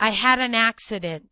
I had an accident.